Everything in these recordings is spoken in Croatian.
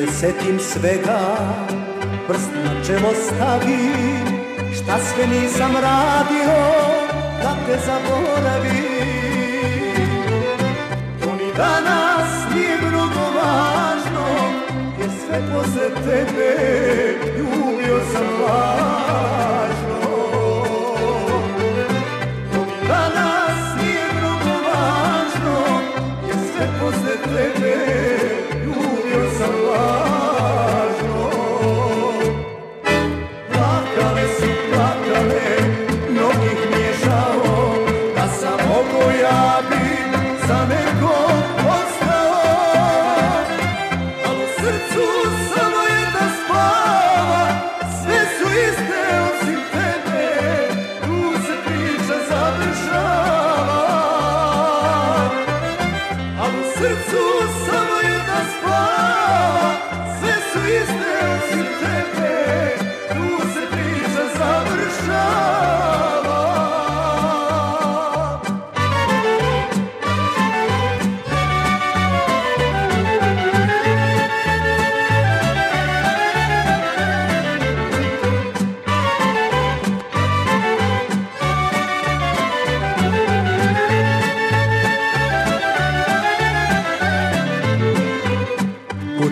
se setim svega, prst na čelo stavim, šta sve nisam radio, da te zaboravim. To ni danas nije mnogo važno, jer sve posle tebe ljubav.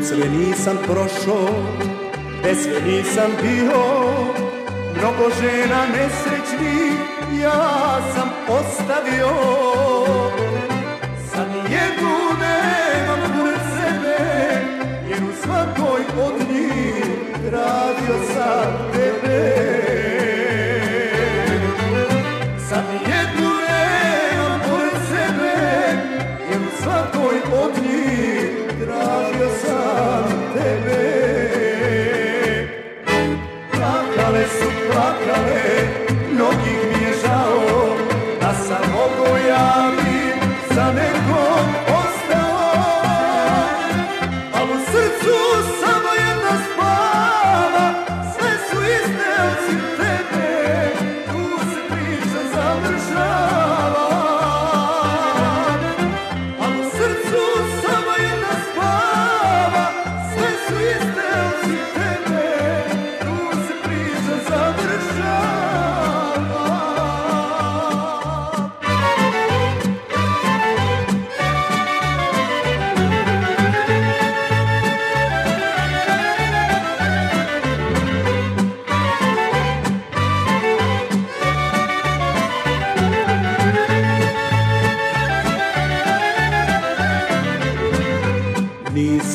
sve nisam prošao, bez sve nisam bio, mnogo žena nesrećni, ja sam ostavio. Sad jednu nemam pred sebe, jer u svakoj od njih radio sam Rock your head.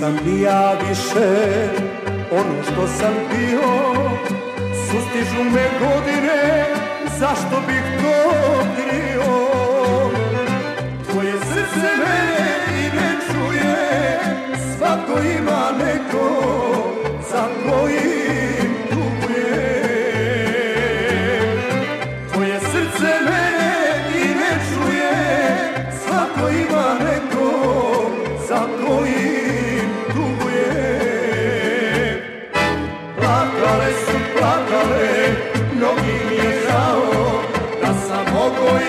Nisam ni ja više ono što sam bio. Sustižu me godine, zašto bih to